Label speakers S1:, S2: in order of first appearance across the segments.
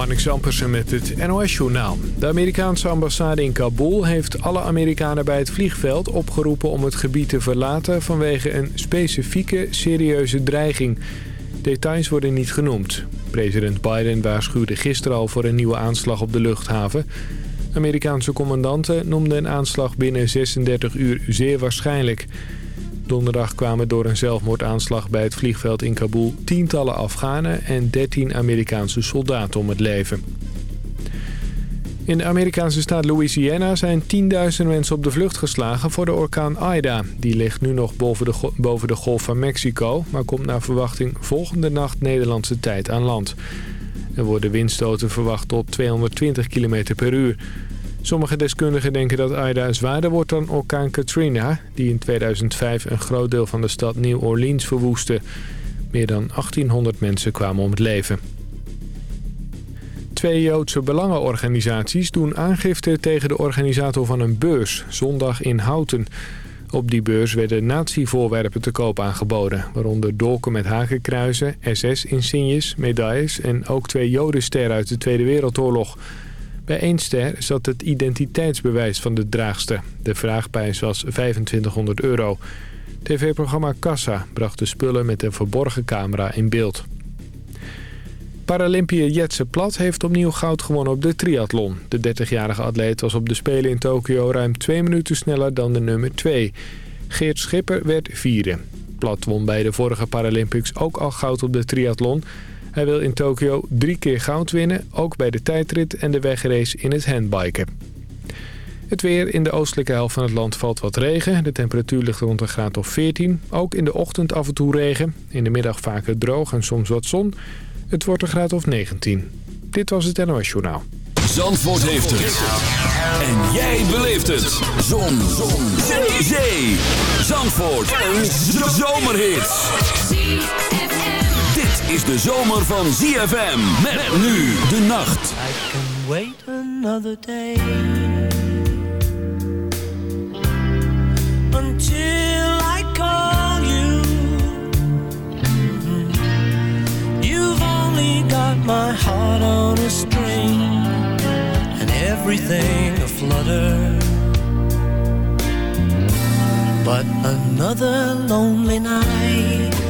S1: Marnix Ampersen met het NOS-journaal. De Amerikaanse ambassade in Kabul heeft alle Amerikanen bij het vliegveld opgeroepen om het gebied te verlaten vanwege een specifieke serieuze dreiging. Details worden niet genoemd. President Biden waarschuwde gisteren al voor een nieuwe aanslag op de luchthaven. Amerikaanse commandanten noemden een aanslag binnen 36 uur zeer waarschijnlijk. Donderdag kwamen door een zelfmoordaanslag bij het vliegveld in Kabul tientallen Afghanen en 13 Amerikaanse soldaten om het leven. In de Amerikaanse staat Louisiana zijn tienduizenden mensen op de vlucht geslagen voor de orkaan Ida. Die ligt nu nog boven de, boven de golf van Mexico, maar komt naar verwachting volgende nacht Nederlandse tijd aan land. Er worden windstoten verwacht tot 220 km per uur. Sommige deskundigen denken dat Ida zwaarder wordt dan orkaan Katrina... die in 2005 een groot deel van de stad New Orleans verwoestte. Meer dan 1800 mensen kwamen om het leven. Twee Joodse belangenorganisaties doen aangifte tegen de organisator van een beurs... zondag in Houten. Op die beurs werden nazi-voorwerpen te koop aangeboden... waaronder dolken met hakenkruizen, SS-insignes, medailles... en ook twee jodensterren uit de Tweede Wereldoorlog... Bij één ster zat het identiteitsbewijs van de draagster. De vraagprijs was 2500 euro. TV-programma Kassa bracht de spullen met een verborgen camera in beeld. Paralympiër Jetse Plat heeft opnieuw goud gewonnen op de triathlon. De 30-jarige atleet was op de Spelen in Tokio ruim twee minuten sneller dan de nummer 2. Geert Schipper werd vierde. Plat won bij de vorige Paralympics ook al goud op de triathlon... Hij wil in Tokio drie keer goud winnen, ook bij de tijdrit en de wegrace in het handbiken. Het weer in de oostelijke helft van het land valt wat regen. De temperatuur ligt rond een graad of 14. Ook in de ochtend af en toe regen. In de middag vaker droog en soms wat zon. Het wordt een graad of 19. Dit was het NOS Journaal.
S2: Zandvoort heeft het. En jij beleeft het. Zon. zon. Zee. Zandvoort. Een zomerhit is de zomer van ZFM. Met, nu de nacht. I can wait another day. Until I call you. You've only got my heart on a string. And everything a flutter. But another lonely night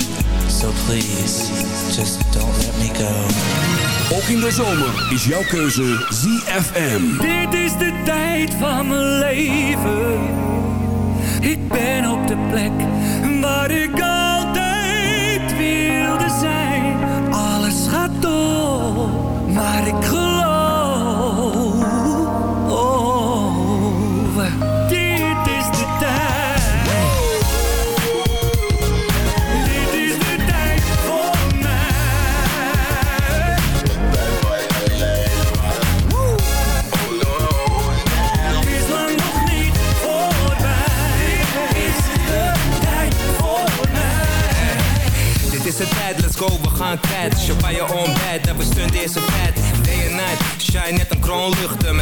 S3: So please, just don't let me go.
S2: Ook in de zomer is jouw keuze ZFM.
S4: Dit is de tijd van mijn leven. Ik ben op de plek
S5: Dat we stunt eerste vet Day and night, shine net een kroon luchten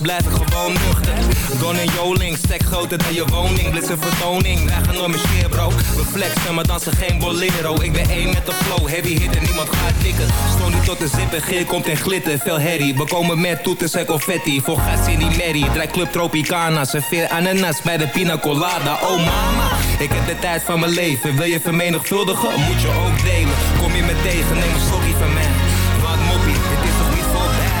S5: blijf ik gewoon nuchter. Don en Joling, stek groter dan je woning. Blitz een vertoning, wij gaan door mijn scheer bro. We flexen, maar dansen geen bolero. Ik ben één met de flow, heavy hit en niemand gaat tikken. Stoon niet tot de zippen, geer komt in glitter Veel herrie, we komen met toeters en confetti Voor gas in die merrie, club Tropicana Serveer ananas bij de pina colada. Oh mama, ik heb de tijd van mijn leven. Wil je vermenigvuldigen, moet je ook Kom je me tegen, neem een sorry van mij. Wat moppie, dit is toch niet voorbij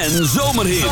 S6: en
S7: zomerhit.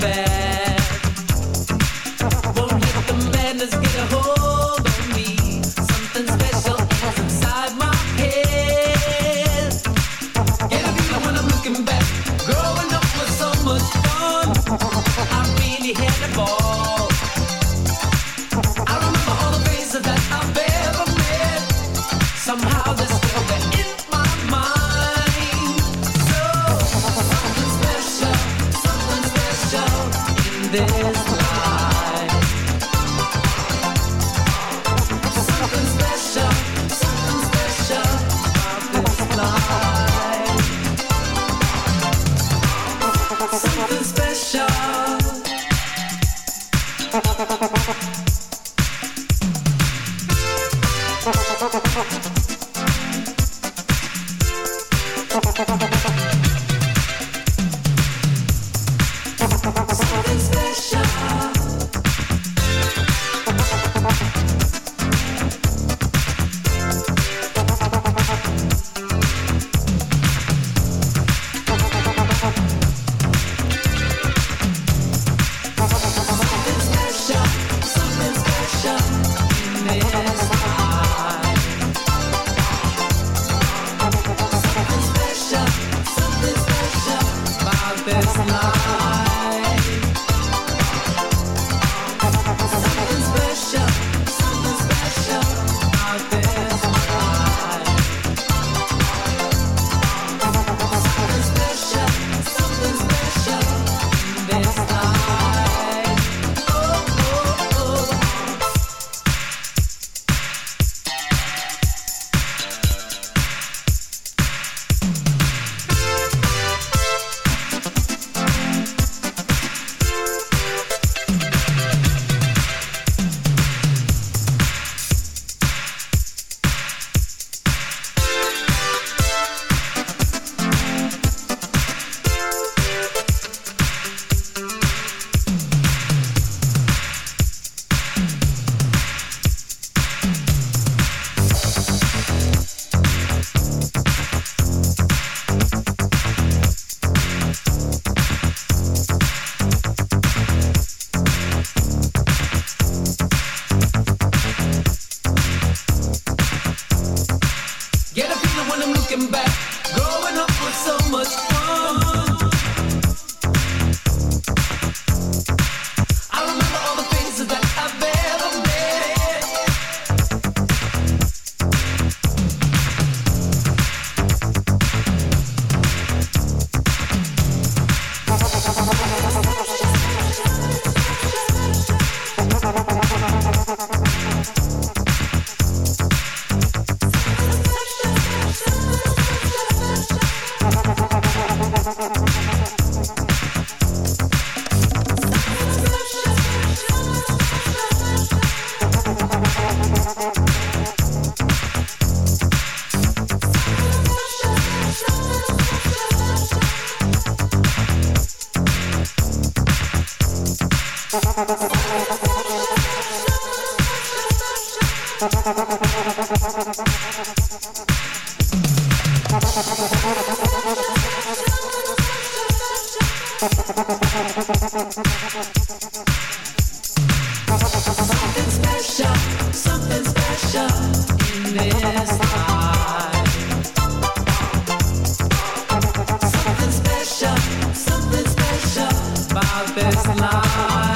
S8: them. Won't let the madness get a hold. This life. Something special, something special,
S3: my best life.